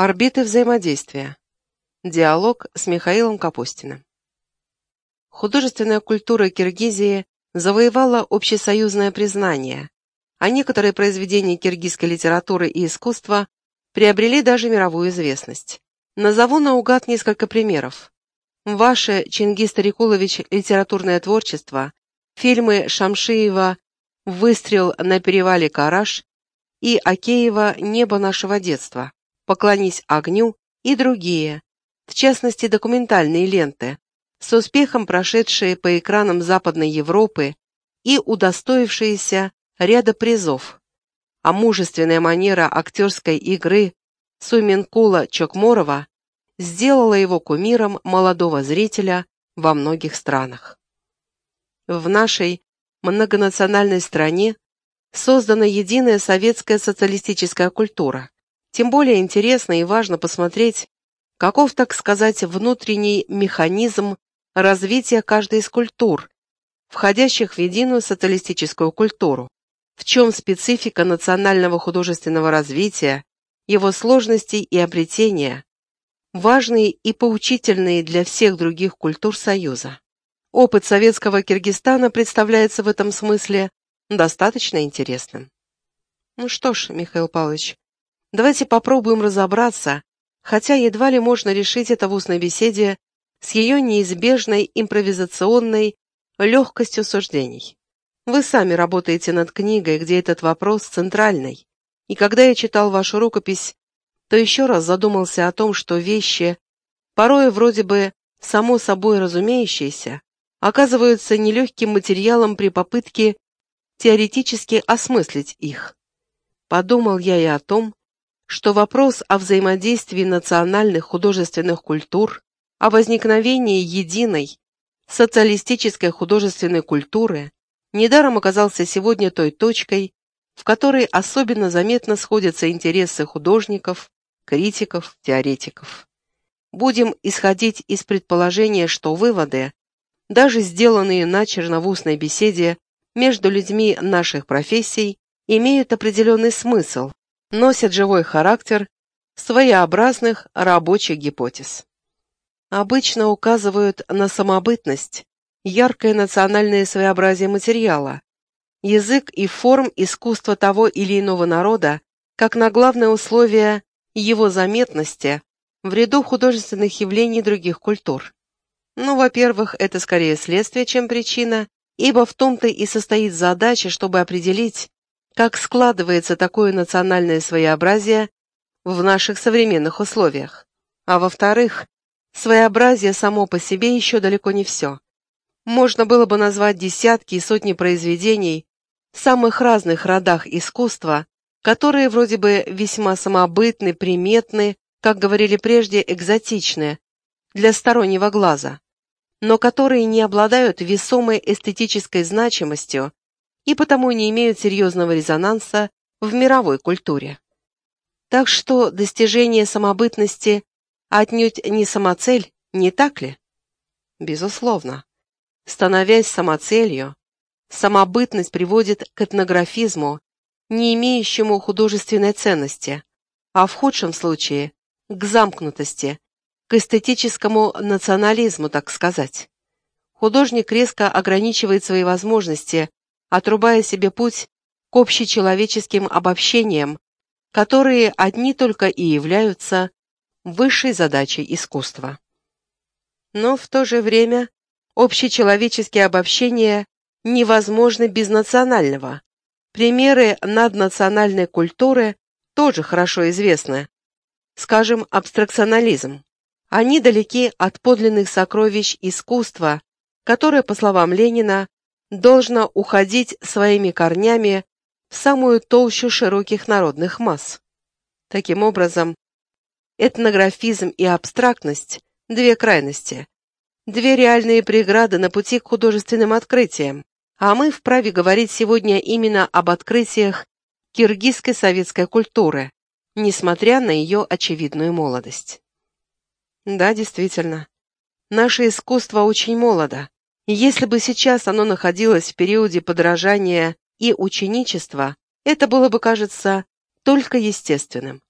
Орбиты взаимодействия. Диалог с Михаилом Капустиным. Художественная культура Киргизии завоевала общесоюзное признание, а некоторые произведения киргизской литературы и искусства приобрели даже мировую известность. Назову наугад несколько примеров. Ваше, Чингис Тарикулович, литературное творчество, фильмы Шамшиева «Выстрел на перевале Караш» и Акеева «Небо нашего детства». «Поклонись огню» и другие, в частности документальные ленты, с успехом прошедшие по экранам Западной Европы и удостоившиеся ряда призов. А мужественная манера актерской игры Суменкула Чокморова сделала его кумиром молодого зрителя во многих странах. В нашей многонациональной стране создана единая советская социалистическая культура, тем более интересно и важно посмотреть, каков, так сказать, внутренний механизм развития каждой из культур, входящих в единую социалистическую культуру, в чем специфика национального художественного развития, его сложностей и обретения, важные и поучительные для всех других культур Союза. Опыт советского Киргизстана представляется в этом смысле достаточно интересным. Ну что ж, Михаил Павлович, Давайте попробуем разобраться, хотя едва ли можно решить это в устной беседе с ее неизбежной импровизационной легкостью суждений. Вы сами работаете над книгой, где этот вопрос центральный, и когда я читал вашу рукопись, то еще раз задумался о том, что вещи, порой вроде бы само собой разумеющиеся, оказываются нелегким материалом при попытке теоретически осмыслить их. Подумал я и о том, что вопрос о взаимодействии национальных художественных культур, о возникновении единой социалистической художественной культуры недаром оказался сегодня той точкой, в которой особенно заметно сходятся интересы художников, критиков, теоретиков. Будем исходить из предположения, что выводы, даже сделанные начерно в устной беседе между людьми наших профессий, имеют определенный смысл, носят живой характер своеобразных рабочих гипотез. Обычно указывают на самобытность, яркое национальное своеобразие материала, язык и форм искусства того или иного народа как на главное условие его заметности в ряду художественных явлений других культур. Ну, во-первых, это скорее следствие, чем причина, ибо в том-то и состоит задача, чтобы определить, как складывается такое национальное своеобразие в наших современных условиях. А во-вторых, своеобразие само по себе еще далеко не все. Можно было бы назвать десятки и сотни произведений в самых разных родах искусства, которые вроде бы весьма самобытны, приметны, как говорили прежде, экзотичны для стороннего глаза, но которые не обладают весомой эстетической значимостью и потому не имеют серьезного резонанса в мировой культуре. Так что достижение самобытности отнюдь не самоцель, не так ли? Безусловно. Становясь самоцелью, самобытность приводит к этнографизму, не имеющему художественной ценности, а в худшем случае – к замкнутости, к эстетическому национализму, так сказать. Художник резко ограничивает свои возможности отрубая себе путь к общечеловеческим обобщениям, которые одни только и являются высшей задачей искусства. Но в то же время общечеловеческие обобщения невозможны без национального. Примеры наднациональной культуры тоже хорошо известны. Скажем, абстракционализм. Они далеки от подлинных сокровищ искусства, которое, по словам Ленина, должно уходить своими корнями в самую толщу широких народных масс. Таким образом, этнографизм и абстрактность – две крайности, две реальные преграды на пути к художественным открытиям, а мы вправе говорить сегодня именно об открытиях киргизской советской культуры, несмотря на ее очевидную молодость. Да, действительно, наше искусство очень молодо, если бы сейчас оно находилось в периоде подражания и ученичества, это было бы, кажется, только естественным.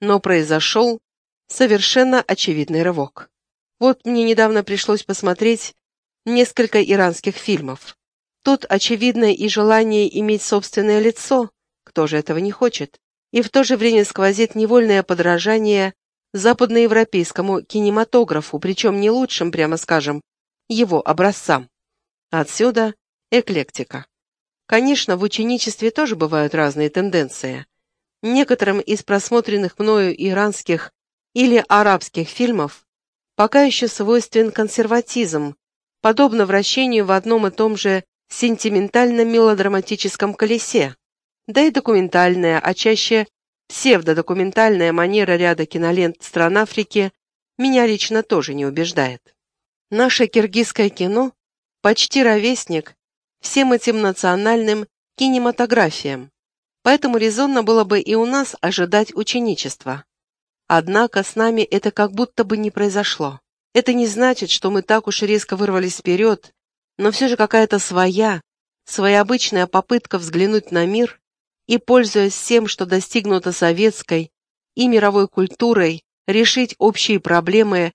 Но произошел совершенно очевидный рывок. Вот мне недавно пришлось посмотреть несколько иранских фильмов. Тут очевидно и желание иметь собственное лицо, кто же этого не хочет, и в то же время сквозит невольное подражание западноевропейскому кинематографу, причем не лучшим, прямо скажем, его образцам. Отсюда эклектика. Конечно, в ученичестве тоже бывают разные тенденции. Некоторым из просмотренных мною иранских или арабских фильмов пока еще свойствен консерватизм, подобно вращению в одном и том же сентиментально-мелодраматическом колесе, да и документальная, а чаще псевдодокументальная манера ряда кинолент стран Африки меня лично тоже не убеждает. Наше киргизское кино почти ровесник всем этим национальным кинематографиям, поэтому резонно было бы и у нас ожидать ученичества. Однако с нами это как будто бы не произошло. Это не значит, что мы так уж резко вырвались вперед, но все же какая-то своя, своеобычная попытка взглянуть на мир и, пользуясь всем, что достигнуто советской и мировой культурой, решить общие проблемы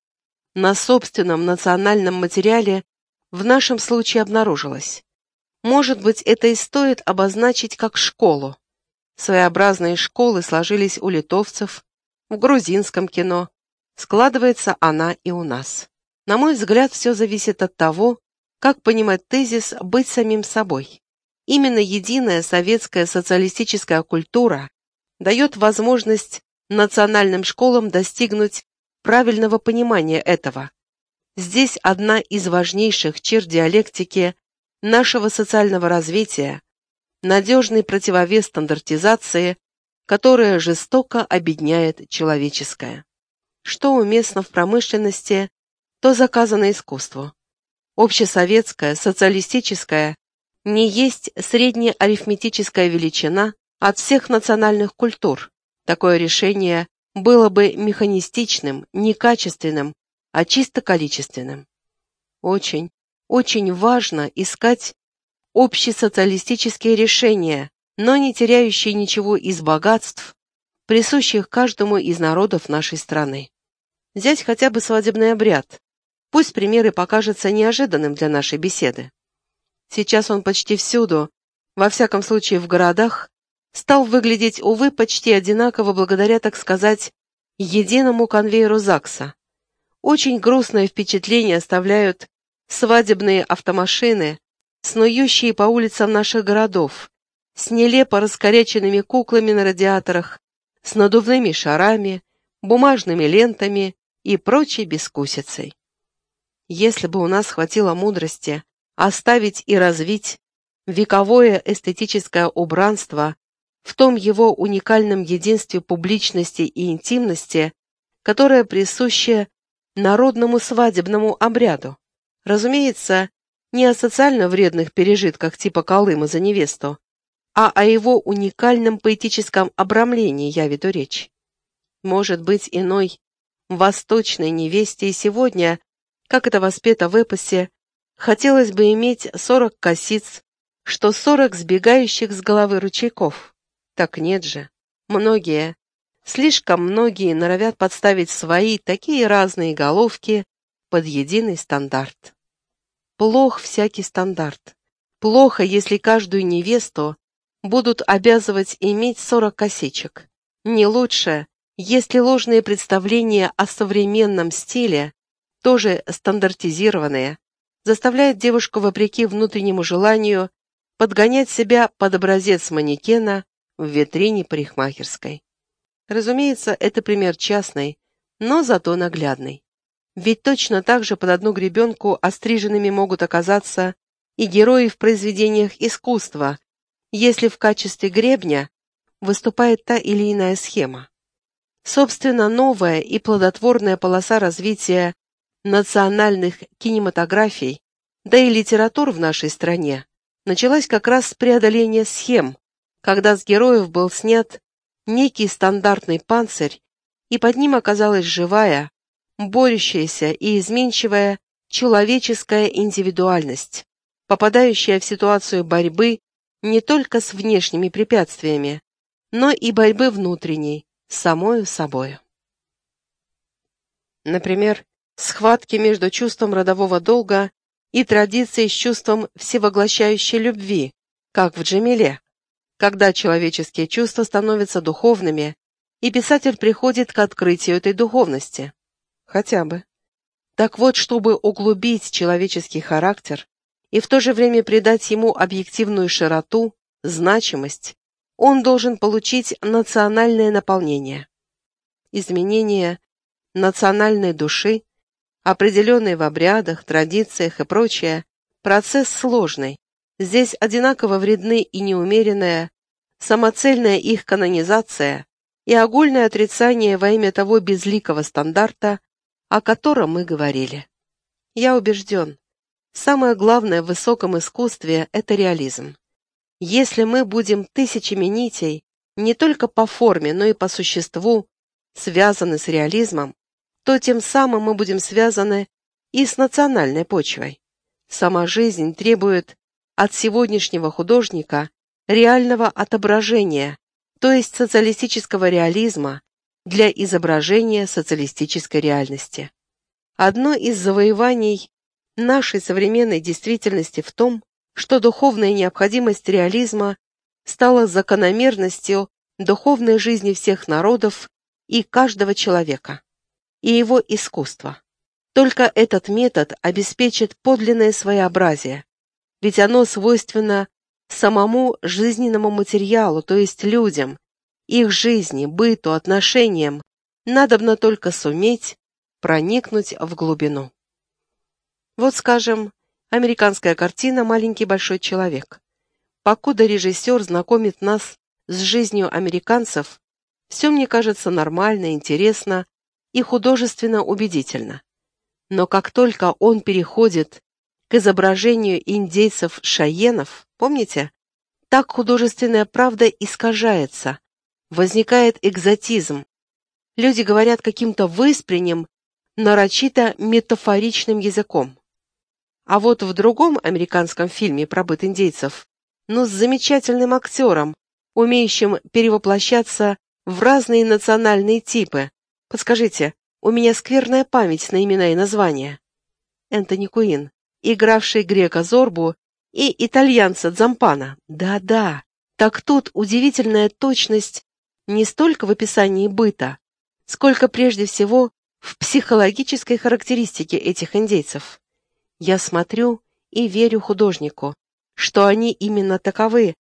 на собственном национальном материале в нашем случае обнаружилась. Может быть, это и стоит обозначить как школу. Своеобразные школы сложились у литовцев, в грузинском кино. Складывается она и у нас. На мой взгляд, все зависит от того, как понимать тезис «быть самим собой». Именно единая советская социалистическая культура дает возможность национальным школам достигнуть правильного понимания этого. Здесь одна из важнейших черт диалектики нашего социального развития, надежный противовес стандартизации, которая жестоко обедняет человеческое. Что уместно в промышленности, то заказано искусству. Общесоветская, социалистическая не есть среднеарифметическая величина от всех национальных культур. Такое решение было бы механистичным, некачественным, а чисто количественным. Очень, очень важно искать общесоциалистические решения, но не теряющие ничего из богатств, присущих каждому из народов нашей страны. Взять хотя бы свадебный обряд. Пусть пример и покажется неожиданным для нашей беседы. Сейчас он почти всюду, во всяком случае в городах, стал выглядеть, увы, почти одинаково благодаря, так сказать, единому конвейеру ЗАГСа. Очень грустное впечатление оставляют свадебные автомашины, снующие по улицам наших городов, с нелепо раскоряченными куклами на радиаторах, с надувными шарами, бумажными лентами и прочей бескусицей. Если бы у нас хватило мудрости оставить и развить вековое эстетическое убранство в том его уникальном единстве публичности и интимности, которое присуще народному свадебному обряду. Разумеется, не о социально вредных пережитках типа Колыма за невесту, а о его уникальном поэтическом обрамлении я веду речь. Может быть, иной восточной невесте и сегодня, как это воспето в эпосе, хотелось бы иметь сорок косиц, что сорок сбегающих с головы ручейков. Так нет же. Многие, слишком многие норовят подставить свои такие разные головки под единый стандарт. Плох всякий стандарт. Плохо, если каждую невесту будут обязывать иметь 40 косичек. Не лучше, если ложные представления о современном стиле, тоже стандартизированные, заставляют девушку, вопреки внутреннему желанию, подгонять себя под образец манекена в витрине парикмахерской. Разумеется, это пример частный, но зато наглядный. Ведь точно так же под одну гребенку остриженными могут оказаться и герои в произведениях искусства, если в качестве гребня выступает та или иная схема. Собственно, новая и плодотворная полоса развития национальных кинематографий, да и литератур в нашей стране, началась как раз с преодоления схем, когда с героев был снят некий стандартный панцирь, и под ним оказалась живая, борющаяся и изменчивая человеческая индивидуальность, попадающая в ситуацию борьбы не только с внешними препятствиями, но и борьбы внутренней, самою собою. Например, схватки между чувством родового долга и традицией с чувством всевоглощающей любви, как в Джемиле, когда человеческие чувства становятся духовными, и писатель приходит к открытию этой духовности. Хотя бы. Так вот, чтобы углубить человеческий характер и в то же время придать ему объективную широту, значимость, он должен получить национальное наполнение. Изменение национальной души, определенные в обрядах, традициях и прочее, процесс сложный. Здесь одинаково вредны и неумеренная, самоцельная их канонизация и огульное отрицание во имя того безликого стандарта, о котором мы говорили. Я убежден, самое главное в высоком искусстве – это реализм. Если мы будем тысячами нитей, не только по форме, но и по существу, связаны с реализмом, то тем самым мы будем связаны и с национальной почвой. Сама жизнь требует от сегодняшнего художника реального отображения, то есть социалистического реализма, для изображения социалистической реальности. Одно из завоеваний нашей современной действительности в том, что духовная необходимость реализма стала закономерностью духовной жизни всех народов и каждого человека, и его искусства. Только этот метод обеспечит подлинное своеобразие, ведь оно свойственно самому жизненному материалу, то есть людям, их жизни, быту, отношениям, надобно только суметь проникнуть в глубину. Вот, скажем, Американская картина «Маленький большой человек». Покуда режиссер знакомит нас с жизнью американцев, все мне кажется нормально, интересно и художественно убедительно. Но как только он переходит к изображению индейцев-шаенов, помните, так художественная правда искажается, возникает экзотизм. Люди говорят каким-то выспренним, нарочито метафоричным языком. А вот в другом американском фильме про быт индейцев, но с замечательным актером, умеющим перевоплощаться в разные национальные типы. Подскажите, у меня скверная память на имена и названия. Энтони Куин, игравший грека Зорбу и итальянца Дзампана. Да-да, так тут удивительная точность не столько в описании быта, сколько прежде всего в психологической характеристике этих индейцев. Я смотрю и верю художнику, что они именно таковы,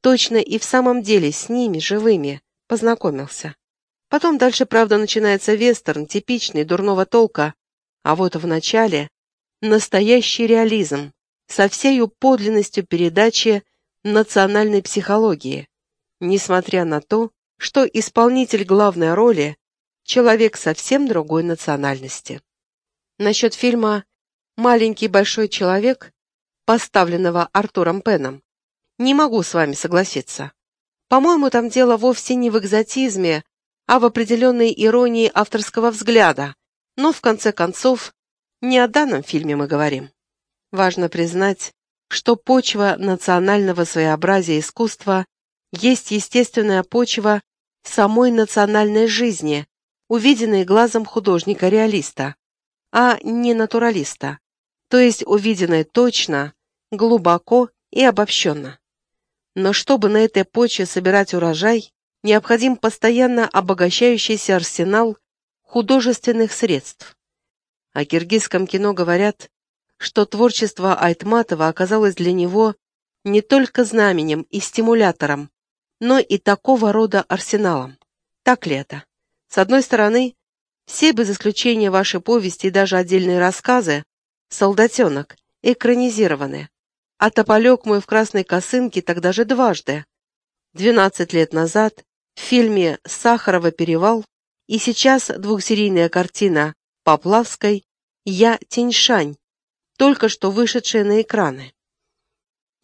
точно и в самом деле с ними, живыми, познакомился. Потом дальше, правда, начинается вестерн, типичный, дурного толка, а вот в начале настоящий реализм со всею подлинностью передачи национальной психологии, несмотря на то, что исполнитель главной роли – человек совсем другой национальности. Насчет фильма маленький большой человек, поставленного Артуром Пеном, не могу с вами согласиться. По-моему, там дело вовсе не в экзотизме, а в определенной иронии авторского взгляда, но, в конце концов, не о данном фильме мы говорим. Важно признать, что почва национального своеобразия искусства есть естественная почва самой национальной жизни, увиденной глазом художника-реалиста, а не натуралиста, то есть увиденное точно, глубоко и обобщенно. Но чтобы на этой почве собирать урожай, необходим постоянно обогащающийся арсенал художественных средств. О киргизском кино говорят, что творчество Айтматова оказалось для него не только знаменем и стимулятором, но и такого рода арсеналом. Так ли это? С одной стороны, все без исключения ваши повести и даже отдельные рассказы «Солдатенок», экранизированы. А тополек мой в красной косынке тогда же дважды. Двенадцать лет назад в фильме «Сахарова перевал» и сейчас двухсерийная картина Поплавской «Я Теньшань», только что вышедшая на экраны.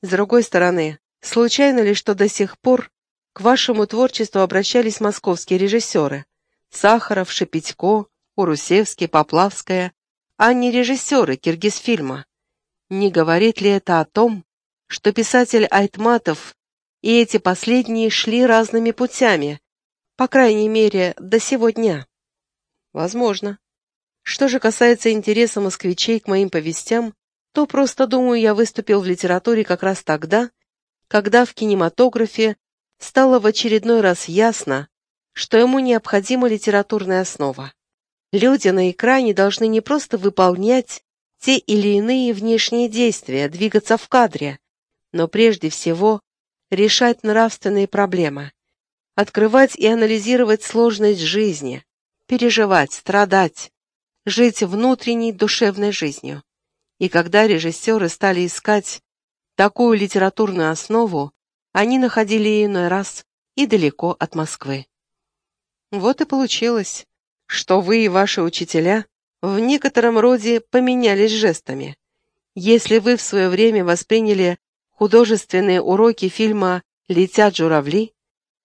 С другой стороны, случайно ли, что до сих пор к вашему творчеству обращались московские режиссеры Сахаров, Шепетько, Урусевский, Поплавская, а не режиссеры киргизфильма. Не говорит ли это о том, что писатель Айтматов и эти последние шли разными путями, по крайней мере, до сего дня? Возможно. Что же касается интереса москвичей к моим повестям, то просто, думаю, я выступил в литературе как раз тогда, когда в кинематографе стало в очередной раз ясно, что ему необходима литературная основа. Люди на экране должны не просто выполнять те или иные внешние действия, двигаться в кадре, но прежде всего решать нравственные проблемы, открывать и анализировать сложность жизни, переживать, страдать, жить внутренней душевной жизнью. И когда режиссеры стали искать такую литературную основу, они находили иной раз и далеко от Москвы. Вот и получилось, что вы и ваши учителя в некотором роде поменялись жестами. Если вы в свое время восприняли художественные уроки фильма «Летят журавли»,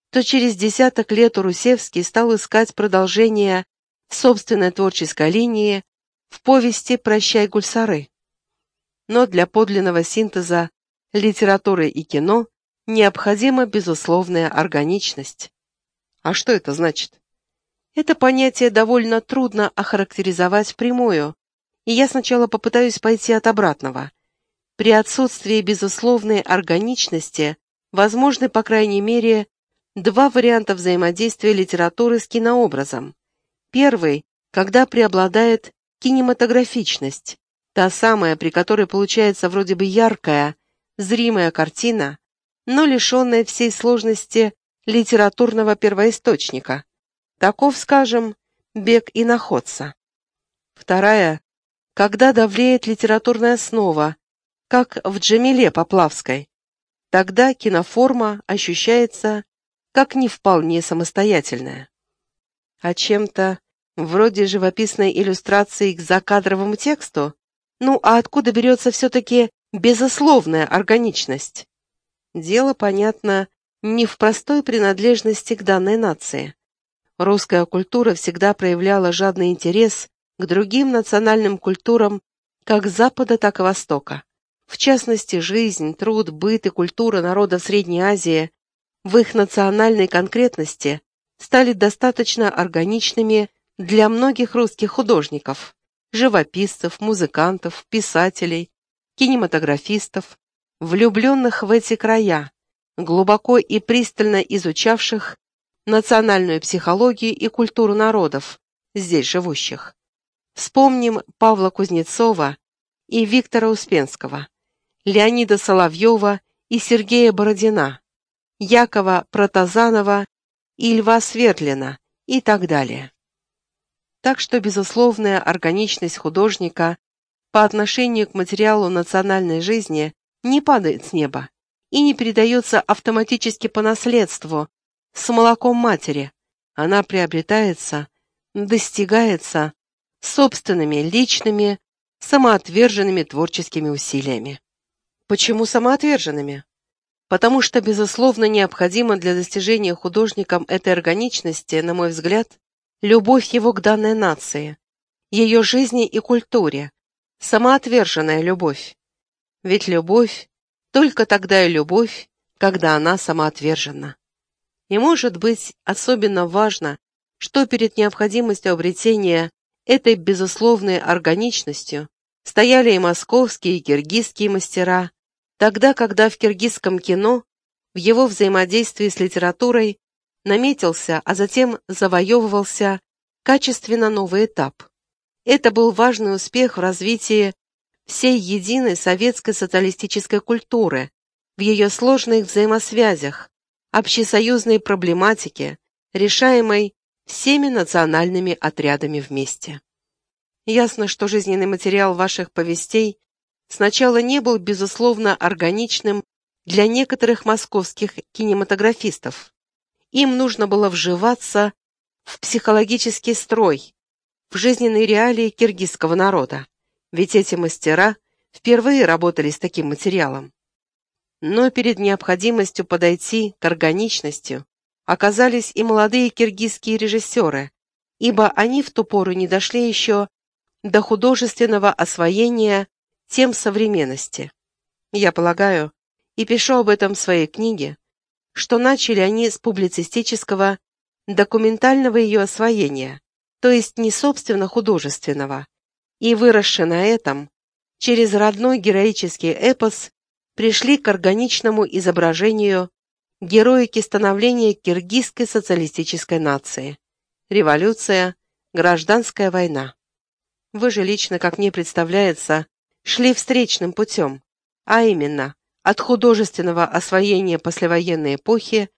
то через десяток лет Урусевский стал искать продолжение собственной творческой линии в повести «Прощай, Гульсары». Но для подлинного синтеза литературы и кино необходима безусловная органичность. А что это значит? Это понятие довольно трудно охарактеризовать впрямую, и я сначала попытаюсь пойти от обратного. При отсутствии безусловной органичности возможны, по крайней мере, два варианта взаимодействия литературы с кинообразом. Первый, когда преобладает кинематографичность, та самая, при которой получается вроде бы яркая, зримая картина, но лишенная всей сложности литературного первоисточника. Таков, скажем, бег и находца. Вторая, когда давлеет литературная основа, как в Джамиле Поплавской. Тогда киноформа ощущается как не вполне самостоятельная. А чем-то вроде живописной иллюстрации к закадровому тексту? Ну, а откуда берется все-таки безусловная органичность? Дело, понятно, не в простой принадлежности к данной нации. Русская культура всегда проявляла жадный интерес к другим национальным культурам как Запада, так и Востока. В частности, жизнь, труд, быт и культура народов Средней Азии в их национальной конкретности стали достаточно органичными для многих русских художников, живописцев, музыкантов, писателей, кинематографистов, влюбленных в эти края, глубоко и пристально изучавших национальную психологию и культуру народов, здесь живущих. Вспомним Павла Кузнецова и Виктора Успенского, Леонида Соловьева и Сергея Бородина, Якова Протазанова и Льва Свердлина и так далее. Так что безусловная органичность художника по отношению к материалу национальной жизни не падает с неба и не передается автоматически по наследству, с молоком матери. Она приобретается, достигается собственными личными, самоотверженными творческими усилиями. Почему самоотверженными? Потому что, безусловно, необходимо для достижения художником этой органичности, на мой взгляд, любовь его к данной нации, ее жизни и культуре, самоотверженная любовь. Ведь любовь только тогда и любовь, когда она самоотвержена. И может быть особенно важно, что перед необходимостью обретения этой безусловной органичностью стояли и московские, и киргизские мастера, тогда, когда в киргизском кино, в его взаимодействии с литературой, наметился, а затем завоевывался качественно новый этап. Это был важный успех в развитии всей единой советской социалистической культуры, в ее сложных взаимосвязях, общесоюзной проблематике, решаемой всеми национальными отрядами вместе. Ясно, что жизненный материал ваших повестей сначала не был, безусловно, органичным для некоторых московских кинематографистов. Им нужно было вживаться в психологический строй, в жизненные реалии киргизского народа ведь эти мастера впервые работали с таким материалом. Но перед необходимостью подойти к органичности оказались и молодые киргизские режиссеры, ибо они в ту пору не дошли еще до художественного освоения тем современности. Я полагаю, и пишу об этом в своей книге, что начали они с публицистического, документального ее освоения, то есть не собственно художественного, и выросшие на этом, через родной героический эпос пришли к органичному изображению героики становления киргизской социалистической нации. Революция, гражданская война. Вы же лично, как мне представляется, шли встречным путем, а именно от художественного освоения послевоенной эпохи,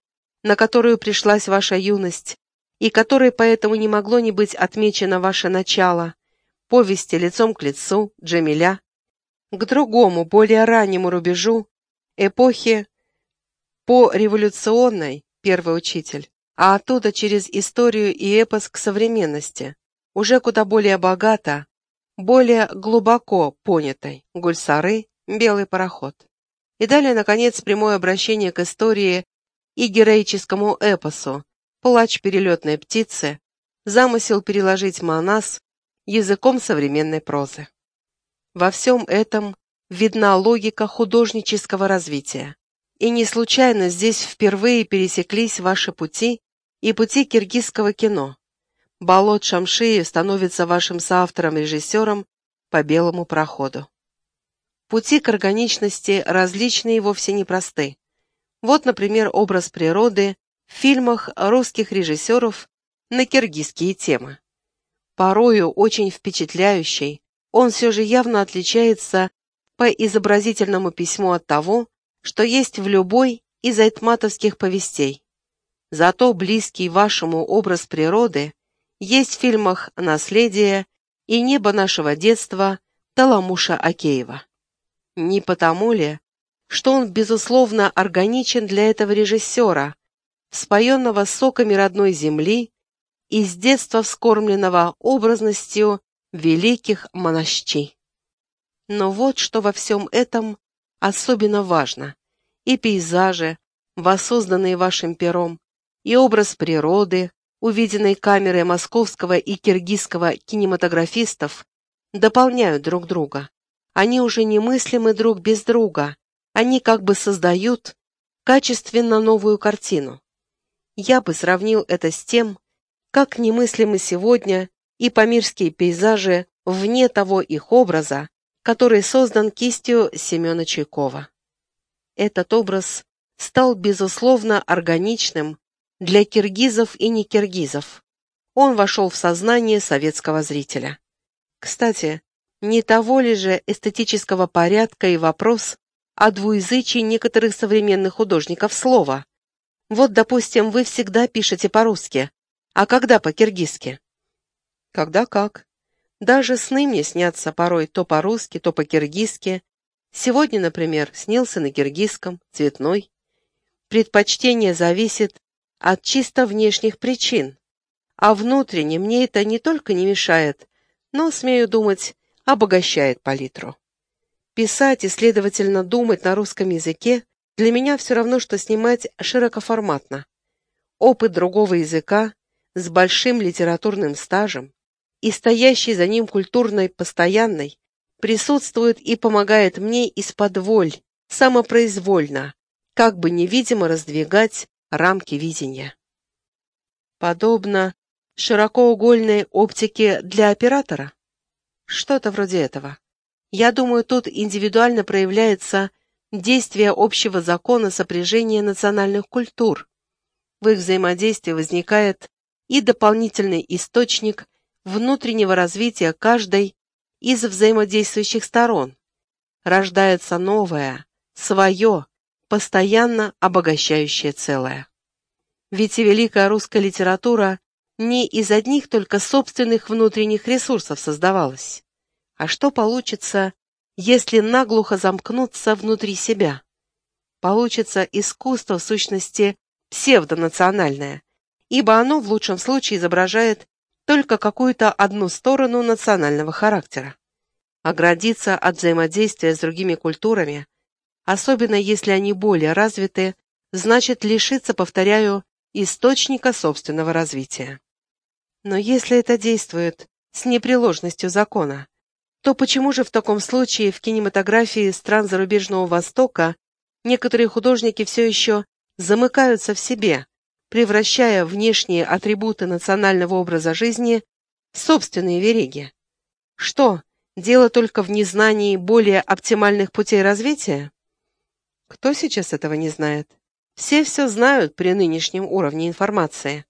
на которую пришлась ваша юность, и которой поэтому не могло не быть отмечено ваше начало, повести «Лицом к лицу», «Джамиля», к другому, более раннему рубежу, эпохи по революционной, первый учитель, а оттуда через историю и эпос к современности, уже куда более богато, более глубоко понятой, гульсары, белый пароход. И далее, наконец, прямое обращение к истории и героическому эпосу, плач перелетной птицы, замысел переложить Манас языком современной прозы. Во всем этом видна логика художнического развития. И не случайно здесь впервые пересеклись ваши пути и пути киргизского кино. Болот Шамшиев становится вашим соавтором-режиссером по белому проходу. Пути к органичности различны и вовсе непросты. Вот, например, образ природы в фильмах русских режиссеров на киргизские темы. Порою очень впечатляющий, он все же явно отличается по изобразительному письму от того, что есть в любой из айтматовских повестей. Зато близкий вашему образ природы есть в фильмах «Наследие» и «Небо нашего детства» Таламуша Акеева. Не потому ли, что он, безусловно, органичен для этого режиссера, споенного соками родной земли и с детства вскормленного образностью великих монащей. Но вот что во всем этом особенно важно. И пейзажи, воссозданные вашим пером, и образ природы, увиденный камерой московского и киргизского кинематографистов, дополняют друг друга. Они уже немыслимы друг без друга, они как бы создают качественно новую картину. Я бы сравнил это с тем, как немыслимы сегодня и памирские пейзажи вне того их образа, который создан кистью Семена Чайкова. Этот образ стал, безусловно, органичным для киргизов и не киргизов. Он вошел в сознание советского зрителя. Кстати, не того ли же эстетического порядка и вопрос о двуязычии некоторых современных художников слова? Вот, допустим, вы всегда пишете по-русски, а когда по-киргизски? Когда как. Даже сны мне снятся порой то по-русски, то по-киргизски. Сегодня, например, снился на киргизском, цветной. Предпочтение зависит от чисто внешних причин, а внутренне мне это не только не мешает, но, смею думать, обогащает палитру. Писать и, следовательно, думать на русском языке для меня все равно, что снимать широкоформатно. Опыт другого языка с большим литературным стажем и стоящий за ним культурной постоянной, присутствует и помогает мне из-под воль, самопроизвольно, как бы невидимо раздвигать рамки видения. Подобно широкоугольной оптике для оператора? Что-то вроде этого. Я думаю, тут индивидуально проявляется действие общего закона сопряжения национальных культур. В их взаимодействии возникает и дополнительный источник внутреннего развития каждой из взаимодействующих сторон. Рождается новое, свое, постоянно обогащающее целое. Ведь и великая русская литература не из одних только собственных внутренних ресурсов создавалась. А что получится, если наглухо замкнуться внутри себя? Получится искусство, в сущности, псевдонациональное, ибо оно в лучшем случае изображает только какую-то одну сторону национального характера. Оградиться от взаимодействия с другими культурами, особенно если они более развиты, значит лишиться, повторяю, источника собственного развития. Но если это действует с непреложностью закона, то почему же в таком случае в кинематографии стран зарубежного Востока некоторые художники все еще замыкаются в себе, превращая внешние атрибуты национального образа жизни собственные вериги. Что, дело только в незнании более оптимальных путей развития? Кто сейчас этого не знает? Все все знают при нынешнем уровне информации.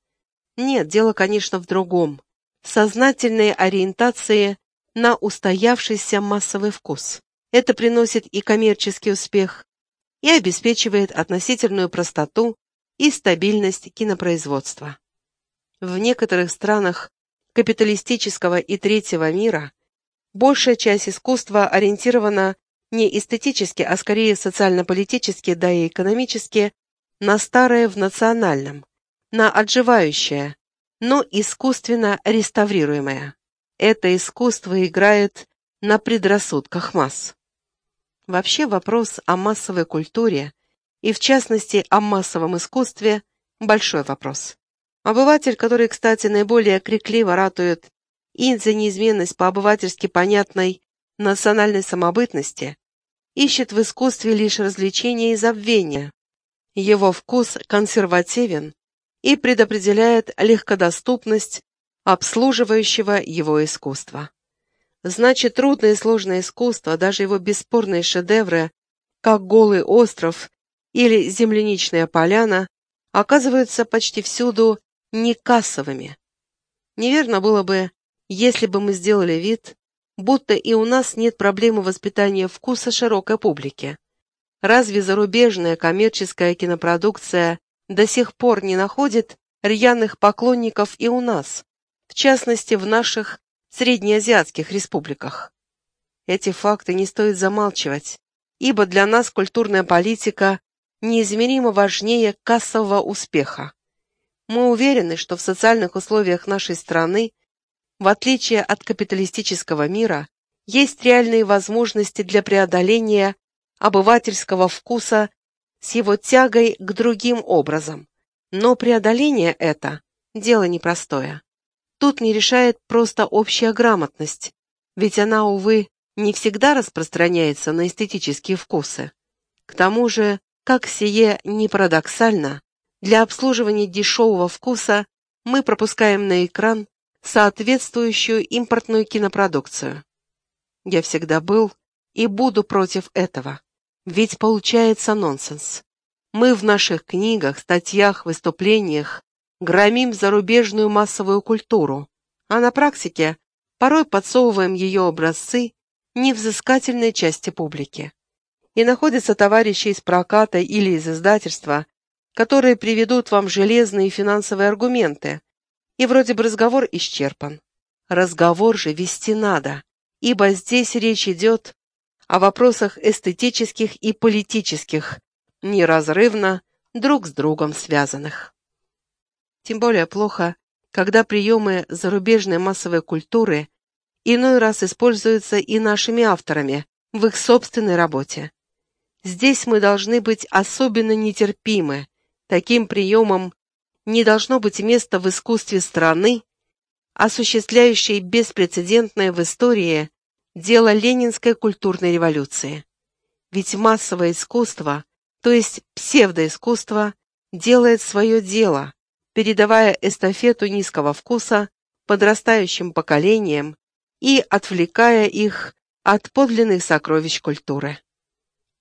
Нет, дело, конечно, в другом. Сознательной ориентации на устоявшийся массовый вкус. Это приносит и коммерческий успех, и обеспечивает относительную простоту и стабильность кинопроизводства. В некоторых странах капиталистического и третьего мира большая часть искусства ориентирована не эстетически, а скорее социально-политически, да и экономически, на старое в национальном, на отживающее, но искусственно реставрируемое. Это искусство играет на предрассудках масс. Вообще вопрос о массовой культуре и, в частности, о массовом искусстве – большой вопрос. Обыватель, который, кстати, наиболее крикливо ратует и за неизменность по-обывательски понятной национальной самобытности, ищет в искусстве лишь развлечения и забвения. Его вкус консервативен и предопределяет легкодоступность обслуживающего его искусства. Значит, трудное и сложное искусство, даже его бесспорные шедевры, как «Голый остров» или «Земляничная поляна», оказываются почти всюду не кассовыми. Неверно было бы, если бы мы сделали вид, будто и у нас нет проблемы воспитания вкуса широкой публики. Разве зарубежная коммерческая кинопродукция до сих пор не находит рьяных поклонников и у нас, в частности в наших среднеазиатских республиках. Эти факты не стоит замалчивать, ибо для нас культурная политика неизмеримо важнее кассового успеха. Мы уверены, что в социальных условиях нашей страны, в отличие от капиталистического мира, есть реальные возможности для преодоления обывательского вкуса с его тягой к другим образом. Но преодоление это – дело непростое. Тут не решает просто общая грамотность, ведь она, увы, не всегда распространяется на эстетические вкусы. К тому же, как сие не парадоксально, для обслуживания дешевого вкуса мы пропускаем на экран соответствующую импортную кинопродукцию. Я всегда был и буду против этого, ведь получается нонсенс. Мы в наших книгах, статьях, выступлениях громим зарубежную массовую культуру, а на практике порой подсовываем ее образцы невзыскательной части публики. И находятся товарищи из проката или из издательства, которые приведут вам железные финансовые аргументы, и вроде бы разговор исчерпан. Разговор же вести надо, ибо здесь речь идет о вопросах эстетических и политических, неразрывно друг с другом связанных. Тем более плохо, когда приемы зарубежной массовой культуры иной раз используются и нашими авторами в их собственной работе. Здесь мы должны быть особенно нетерпимы. Таким приемом не должно быть места в искусстве страны, осуществляющей беспрецедентное в истории дело ленинской культурной революции. Ведь массовое искусство, то есть псевдоискусство, делает свое дело, передавая эстафету низкого вкуса подрастающим поколениям и отвлекая их от подлинных сокровищ культуры.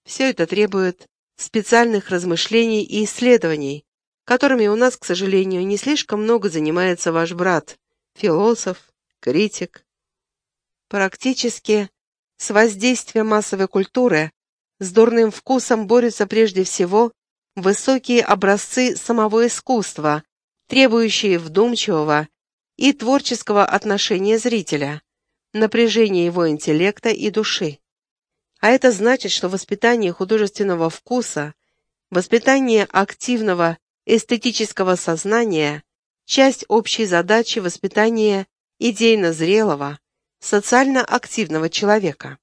Все это требует специальных размышлений и исследований, которыми у нас, к сожалению, не слишком много занимается ваш брат, философ, критик. Практически с воздействием массовой культуры с дурным вкусом борются прежде всего высокие образцы самого искусства, требующие вдумчивого и творческого отношения зрителя, напряжения его интеллекта и души. А это значит, что воспитание художественного вкуса, воспитание активного эстетического сознания – часть общей задачи воспитания идейно зрелого, социально активного человека.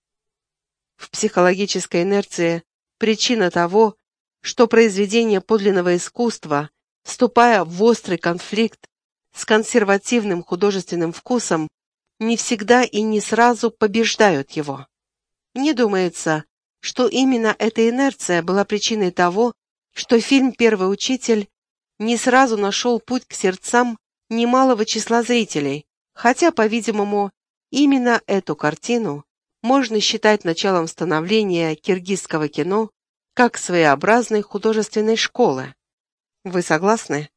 В психологической инерции причина того, что произведение подлинного искусства – вступая в острый конфликт с консервативным художественным вкусом, не всегда и не сразу побеждают его. Мне думается, что именно эта инерция была причиной того, что фильм «Первый учитель» не сразу нашел путь к сердцам немалого числа зрителей, Хотя, по-видимому, именно эту картину можно считать началом становления киргизского кино как своеобразной художественной школы. Вы согласны?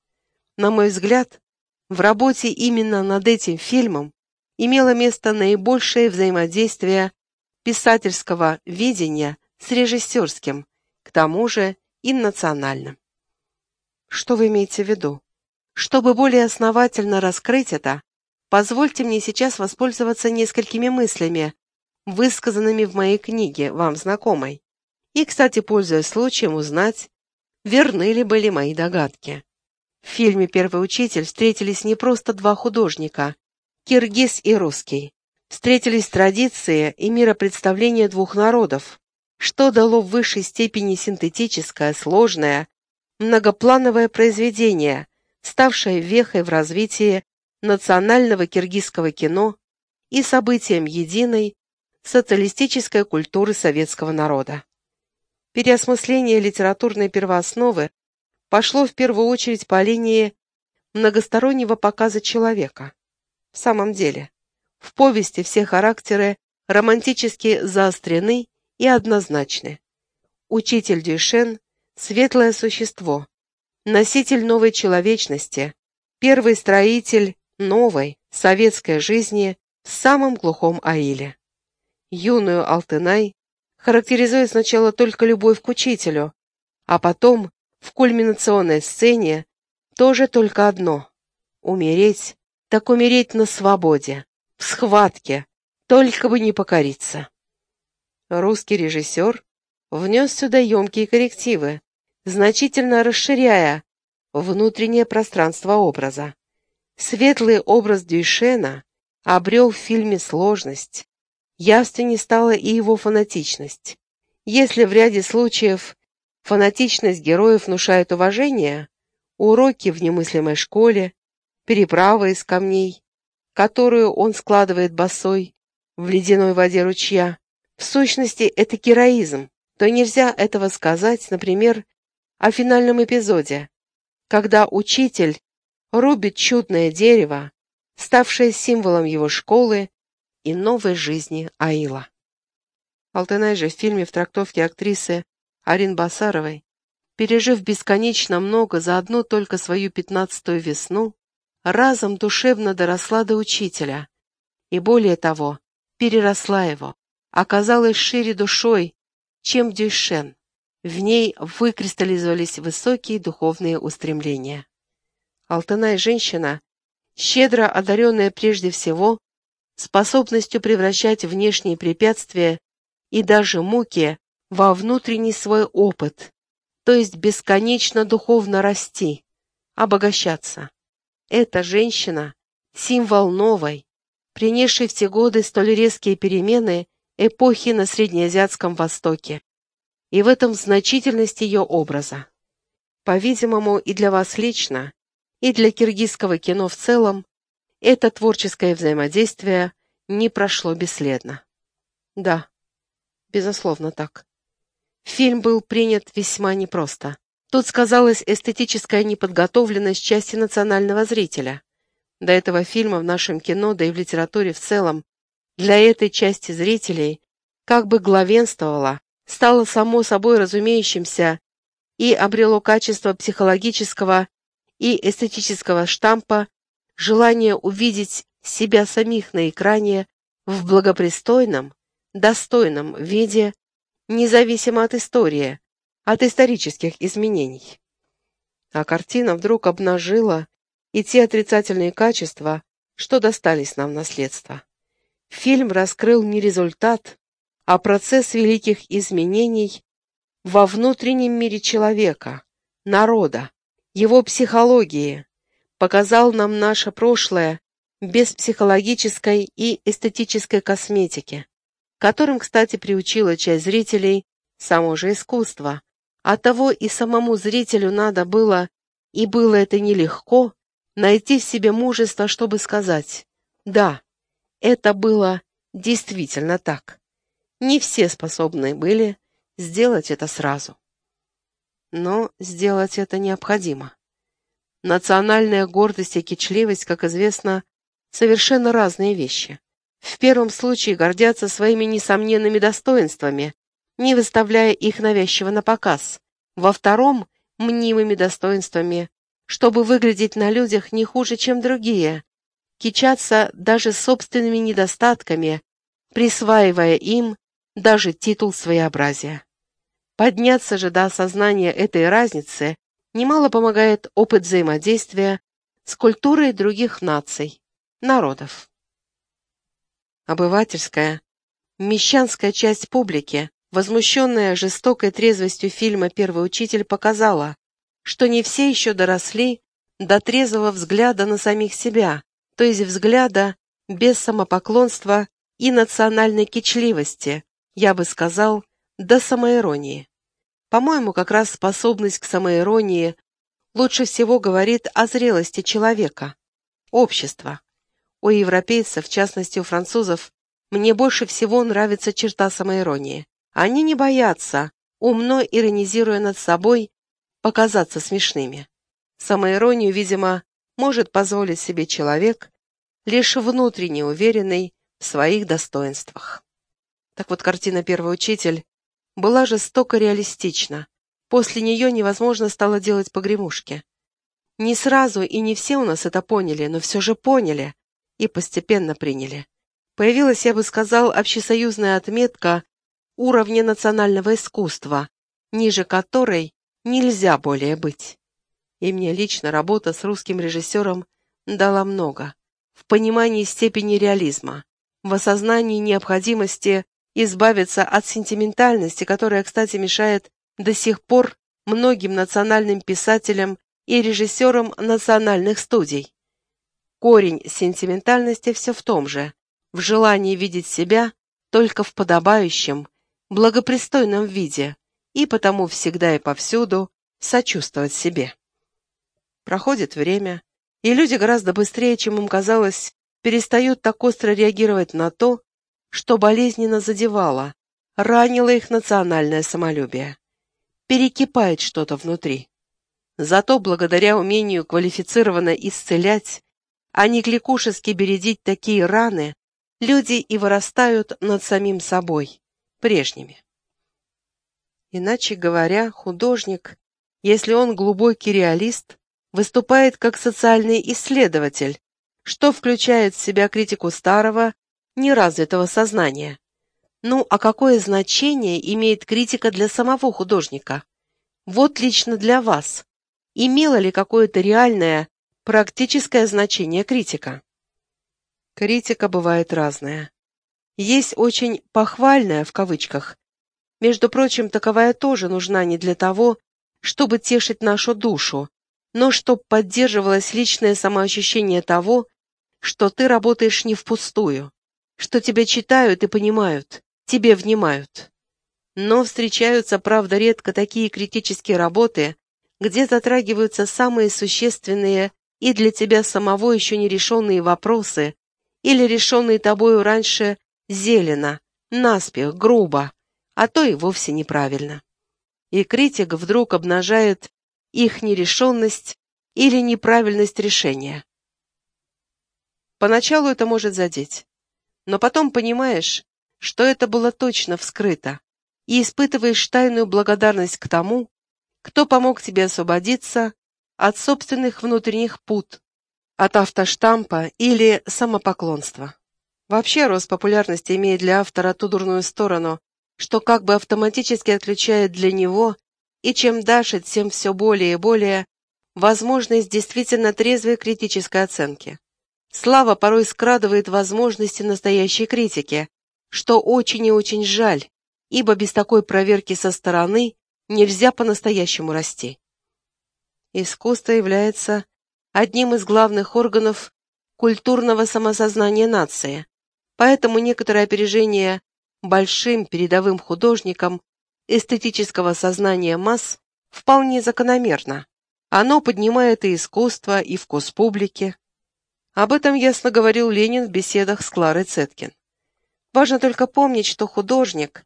На мой взгляд, в работе именно над этим фильмом имело место наибольшее взаимодействие писательского видения с режиссерским, к тому же и национальным. Что вы имеете в виду? Чтобы более основательно раскрыть это, позвольте мне сейчас воспользоваться несколькими мыслями, высказанными в моей книге, вам знакомой. И, кстати, пользуясь случаем, узнать, верны ли были мои догадки. В фильме «Первый учитель» встретились не просто два художника, киргиз и русский. Встретились традиции и миропредставления двух народов, что дало в высшей степени синтетическое, сложное, многоплановое произведение, ставшее вехой в развитии национального киргизского кино и событием единой социалистической культуры советского народа. Переосмысление литературной первоосновы пошло в первую очередь по линии многостороннего показа человека. В самом деле, в повести все характеры романтически заострены и однозначны. Учитель Дюшен – светлое существо, носитель новой человечности, первый строитель новой советской жизни в самом глухом Аиле. Юную Алтынай характеризует сначала только любовь к учителю, а потом в кульминационной сцене тоже только одно — умереть, так умереть на свободе, в схватке, только бы не покориться. Русский режиссер внес сюда емкие коррективы, значительно расширяя внутреннее пространство образа. Светлый образ Дюйшена обрел в фильме сложность. Явственней стала и его фанатичность. Если в ряде случаев Фанатичность героев внушает уважение, уроки в немыслимой школе, переправа из камней, которую он складывает босой в ледяной воде ручья. В сущности, это героизм, то нельзя этого сказать, например, о финальном эпизоде, когда учитель рубит чудное дерево, ставшее символом его школы и новой жизни Аила. Алтынай же в фильме в трактовке актрисы Арин Басаровой, пережив бесконечно много за одну только свою пятнадцатую весну, разом душевно доросла до учителя и, более того, переросла его, оказалась шире душой, чем Дюйшен. В ней выкристаллизовались высокие духовные устремления. Алтынай женщина, щедро одаренная прежде всего, способностью превращать внешние препятствия и даже муки во внутренний свой опыт, то есть бесконечно духовно расти, обогащаться. Эта женщина – символ новой, принесшей в те годы столь резкие перемены эпохи на Среднеазиатском Востоке. И в этом значительность ее образа. По-видимому, и для вас лично, и для киргизского кино в целом, это творческое взаимодействие не прошло бесследно. Да, безусловно так. Фильм был принят весьма непросто. Тут сказалась эстетическая неподготовленность части национального зрителя. До этого фильма в нашем кино, да и в литературе в целом, для этой части зрителей как бы главенствовало, стало само собой разумеющимся и обрело качество психологического и эстетического штампа желание увидеть себя самих на экране в благопристойном, достойном виде независимо от истории, от исторических изменений. А картина вдруг обнажила и те отрицательные качества, что достались нам в наследство. Фильм раскрыл не результат, а процесс великих изменений во внутреннем мире человека, народа, его психологии, показал нам наше прошлое без психологической и эстетической косметики которым, кстати, приучила часть зрителей само же искусство. Оттого и самому зрителю надо было, и было это нелегко, найти в себе мужество, чтобы сказать «Да, это было действительно так». Не все способны были сделать это сразу. Но сделать это необходимо. Национальная гордость и кичливость, как известно, совершенно разные вещи. В первом случае гордятся своими несомненными достоинствами, не выставляя их навязчиво на показ. Во втором – мнимыми достоинствами, чтобы выглядеть на людях не хуже, чем другие, кичаться даже собственными недостатками, присваивая им даже титул своеобразия. Подняться же до осознания этой разницы немало помогает опыт взаимодействия с культурой других наций, народов. Обывательская, мещанская часть публики, возмущенная жестокой трезвостью фильма «Первый учитель», показала, что не все еще доросли до трезвого взгляда на самих себя, то есть взгляда без самопоклонства и национальной кичливости, я бы сказал, до самоиронии. По-моему, как раз способность к самоиронии лучше всего говорит о зрелости человека, общества. У европейцев, в частности у французов, мне больше всего нравится черта самоиронии. Они не боятся, умно иронизируя над собой, показаться смешными. Самоиронию, видимо, может позволить себе человек, лишь внутренне уверенный в своих достоинствах. Так вот, картина «Первый учитель» была жестоко реалистична. После нее невозможно стало делать погремушки. Не сразу и не все у нас это поняли, но все же поняли и постепенно приняли. Появилась, я бы сказал, общесоюзная отметка уровня национального искусства, ниже которой нельзя более быть. И мне лично работа с русским режиссером дала много. В понимании степени реализма, в осознании необходимости избавиться от сентиментальности, которая, кстати, мешает до сих пор многим национальным писателям и режиссерам национальных студий. Корень сентиментальности все в том же, в желании видеть себя только в подобающем, благопристойном виде и потому всегда и повсюду сочувствовать себе. Проходит время, и люди гораздо быстрее, чем им казалось, перестают так остро реагировать на то, что болезненно задевало, ранило их национальное самолюбие. Перекипает что-то внутри. Зато благодаря умению квалифицированно исцелять, а не кликушески бередить такие раны, люди и вырастают над самим собой, прежними. Иначе говоря, художник, если он глубокий реалист, выступает как социальный исследователь, что включает в себя критику старого, неразвитого сознания. Ну, а какое значение имеет критика для самого художника? Вот лично для вас. Имела ли какое-то реальное, практическое значение критика? Критика бывает разная. Есть очень «похвальная» в кавычках. Между прочим, таковая тоже нужна не для того, чтобы тешить нашу душу, но чтобы поддерживалось личное самоощущение того, что ты работаешь не впустую, что тебя читают и понимают, тебе внимают. Но встречаются, правда, редко такие критические работы, где затрагиваются самые существенные и для тебя самого еще не решенные вопросы или решенные тобою раньше зелено, наспех, грубо, а то и вовсе неправильно. И критик вдруг обнажает их нерешенность или неправильность решения. Поначалу это может задеть, но потом понимаешь, что это было точно вскрыто, и испытываешь тайную благодарность к тому, кто помог тебе освободиться от собственных внутренних пут, от автоштампа или самопоклонства. Вообще рост популярности имеет для автора ту дурную сторону, что как бы автоматически отключает для него, и чем дальше, тем все более и более, возможность действительно трезвой критической оценки. Слава порой скрадывает возможности настоящей критики, что очень и очень жаль, ибо без такой проверки со стороны нельзя по-настоящему расти. Искусство является одним из главных органов культурного самосознания нации, поэтому некоторое опережение большим передовым художникам эстетического сознания масс вполне закономерно. Оно поднимает и искусство, и вкус публики, об этом ясно говорил Ленин в беседах с Кларой Цеткин. Важно только помнить, что художник,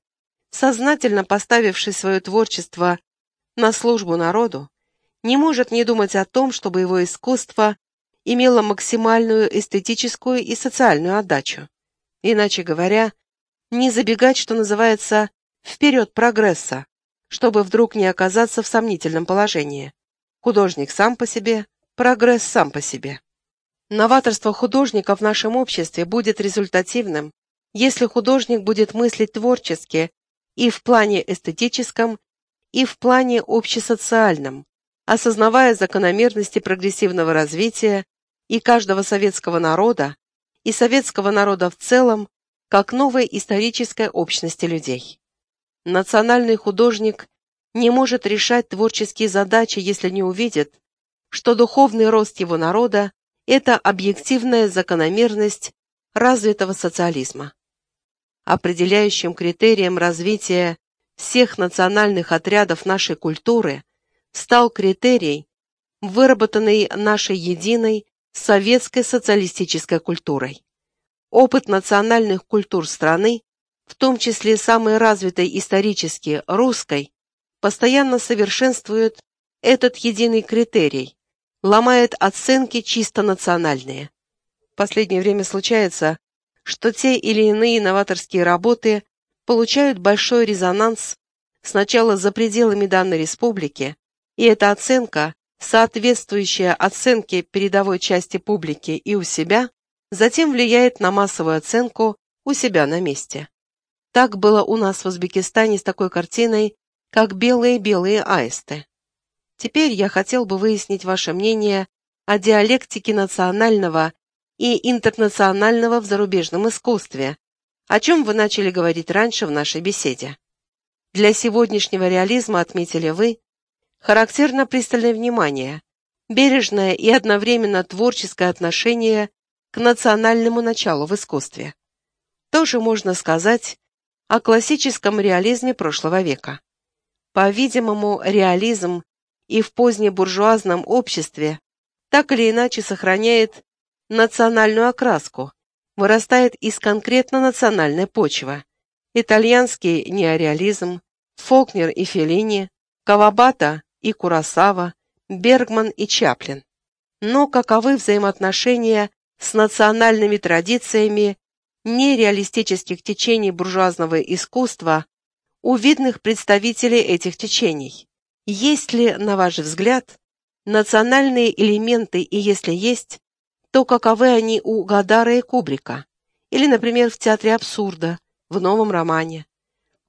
сознательно поставивший свое творчество на службу народу, не может не думать о том, чтобы его искусство имела максимальную эстетическую и социальную отдачу. Иначе говоря, не забегать, что называется, вперед прогресса, чтобы вдруг не оказаться в сомнительном положении. Художник сам по себе, прогресс сам по себе. Новаторство художника в нашем обществе будет результативным, если художник будет мыслить творчески и в плане эстетическом, и в плане общесоциальном, осознавая закономерности прогрессивного развития и каждого советского народа, и советского народа в целом, как новой исторической общности людей. Национальный художник не может решать творческие задачи, если не увидит, что духовный рост его народа – это объективная закономерность развитого социализма. Определяющим критерием развития всех национальных отрядов нашей культуры стал критерий, выработанный нашей единой советской социалистической культурой. Опыт национальных культур страны, в том числе самой развитой исторически русской, постоянно совершенствует этот единый критерий, ломает оценки чисто национальные. В последнее время случается, что те или иные новаторские работы получают большой резонанс сначала за пределами данной республики, и эта оценка, соответствующая оценке передовой части публики и у себя, затем влияет на массовую оценку у себя на месте. Так было у нас в Узбекистане с такой картиной, как «Белые-белые аисты». Теперь я хотел бы выяснить ваше мнение о диалектике национального и интернационального в зарубежном искусстве, о чем вы начали говорить раньше в нашей беседе. Для сегодняшнего реализма, отметили вы, характерно пристальное внимание, бережное и одновременно творческое отношение к национальному началу в искусстве. Тоже можно сказать о классическом реализме прошлого века. По-видимому, реализм и в позднебуржуазном обществе так или иначе сохраняет национальную окраску, вырастает из конкретно национальной почвы. Итальянский неореализм, Фолкнер и Феллини, Кавабата и Курасава, Бергман и Чаплин. Но каковы взаимоотношения с национальными традициями нереалистических течений буржуазного искусства у видных представителей этих течений? Есть ли, на ваш взгляд, национальные элементы, и если есть, то каковы они у Гадара и Кубрика? Или, например, в театре абсурда, в новом романе?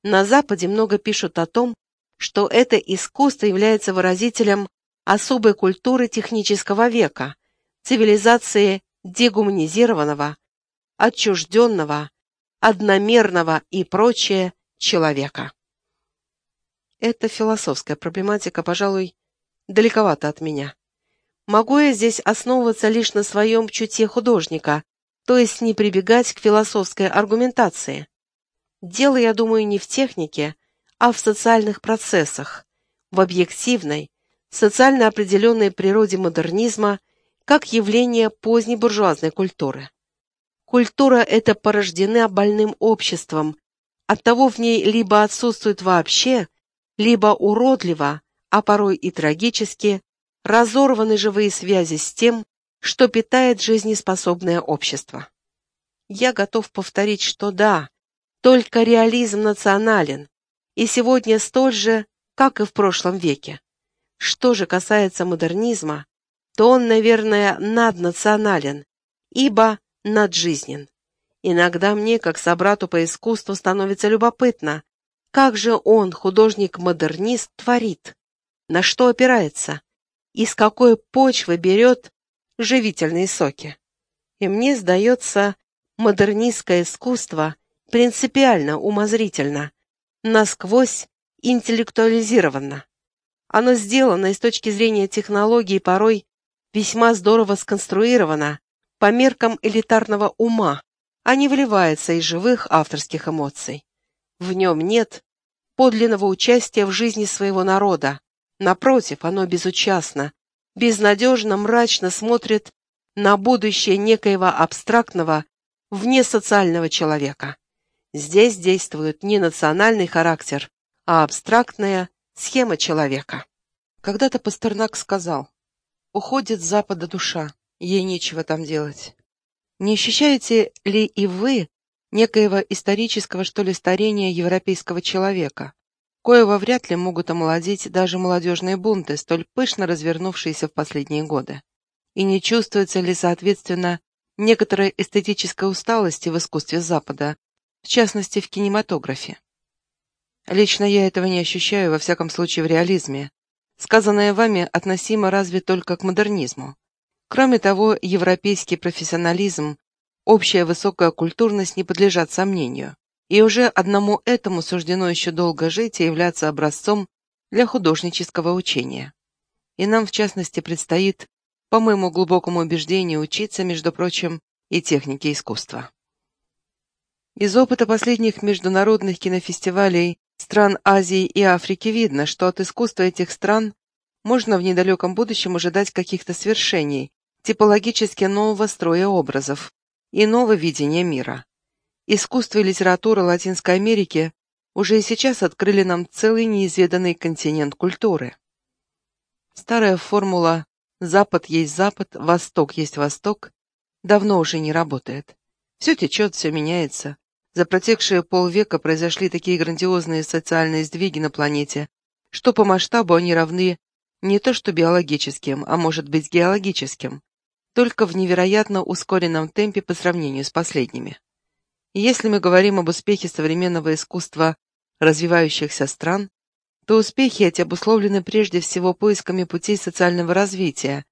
На Западе много пишут о том, что это искусство является выразителем особой культуры технического века, цивилизации дегуманизированного, отчужденного, одномерного и прочее человека. Эта философская проблематика, пожалуй, далековато от меня. Могу я здесь основываться лишь на своем чутье художника, то есть не прибегать к философской аргументации. Дело, я думаю, не в технике, а в социальных процессах, в объективной, социально определенной природе модернизма как явление поздней буржуазной культуры. Культура эта порождена больным обществом, оттого в ней либо отсутствует вообще, либо уродливо, а порой и трагически, разорваны живые связи с тем, что питает жизнеспособное общество. Я готов повторить, что да, только реализм национален, и сегодня столь же, как и в прошлом веке. Что же касается модернизма, то он, наверное, наднационален, ибо наджизнен. Иногда мне, как собрату по искусству, становится любопытно, как же он, художник-модернист, творит, на что опирается, из какой почвы берет живительные соки. И мне сдается, модернистское искусство принципиально умозрительно, насквозь интеллектуализировано. Оно сделано и с точки зрения технологии порой весьма здорово сконструировано по меркам элитарного ума, а не вливается из живых авторских эмоций. В нем нет подлинного участия в жизни своего народа. Напротив, оно безучастно, безнадежно мрачно смотрит на будущее некоего абстрактного, внесоциального человека. Здесь действует не национальный характер, а абстрактная схема человека. Когда-то Пастернак сказал, «Уходит с запада душа, Ей нечего там делать. Не ощущаете ли и вы некоего исторического, что ли, старения европейского человека, коего вряд ли могут омолодить даже молодежные бунты, столь пышно развернувшиеся в последние годы? И не чувствуется ли, соответственно, некоторая эстетическая усталость в искусстве Запада, в частности, в кинематографе? Лично я этого не ощущаю, во всяком случае, в реализме. Сказанное вами относимо разве только к модернизму. Кроме того, европейский профессионализм, общая высокая культурность не подлежат сомнению. И уже одному этому суждено еще долго жить и являться образцом для художнического учения. И нам, в частности, предстоит, по моему глубокому убеждению, учиться, между прочим, и технике искусства. Из опыта последних международных кинофестивалей стран Азии и Африки видно, что от искусства этих стран можно в недалеком будущем ожидать каких-то свершений, типологически нового строя образов и нового видения мира. Искусство и литература Латинской Америки уже и сейчас открыли нам целый неизведанный континент культуры. Старая формула «Запад есть Запад, Восток есть Восток» давно уже не работает. Все течет, все меняется. За протекшие полвека произошли такие грандиозные социальные сдвиги на планете, что по масштабу они равны не то что биологическим, а может быть геологическим, только в невероятно ускоренном темпе по сравнению с последними. если мы говорим об успехе современного искусства развивающихся стран, то успехи эти обусловлены прежде всего поисками путей социального развития,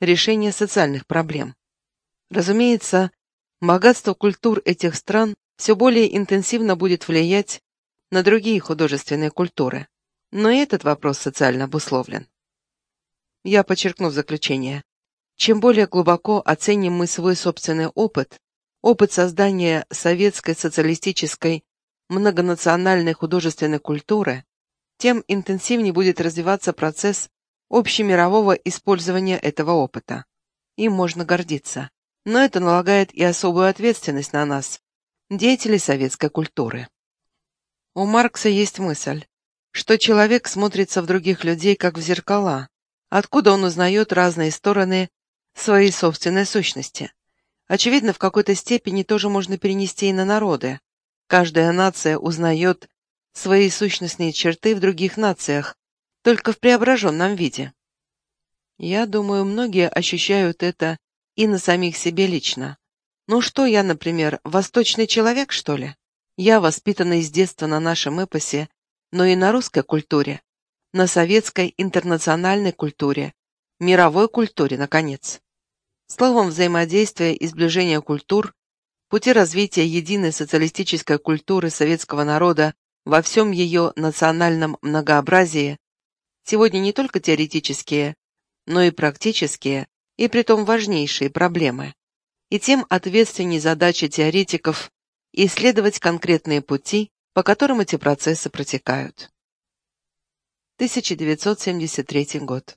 решения социальных проблем. Разумеется, богатство культур этих стран все более интенсивно будет влиять на другие художественные культуры, но и этот вопрос социально обусловлен. Я подчеркну в заключение. Чем более глубоко оценим мы свой собственный опыт, опыт создания советской социалистической многонациональной художественной культуры, тем интенсивнее будет развиваться процесс общемирового использования этого опыта. Им можно гордиться. Но это налагает и особую ответственность на нас, деятелей советской культуры. У Маркса есть мысль, что человек смотрится в других людей как в зеркала, откуда он узнает разные стороны своей собственной сущности. Очевидно, в какой-то степени тоже можно перенести и на народы. Каждая нация узнает свои сущностные черты в других нациях, только в преображенном виде. Я думаю, многие ощущают это и на самих себе лично. Ну что я, например, восточный человек, что ли? Я воспитанный с детства на нашем эпосе, но и на русской культуре, на советской интернациональной культуре, мировой культуре, наконец. Словом, взаимодействие и сближение культур, пути развития единой социалистической культуры советского народа во всем ее национальном многообразии, сегодня не только теоретические, но и практические, и притом важнейшие проблемы. И тем ответственнее задача теоретиков исследовать конкретные пути, по которым эти процессы протекают. 1973 год.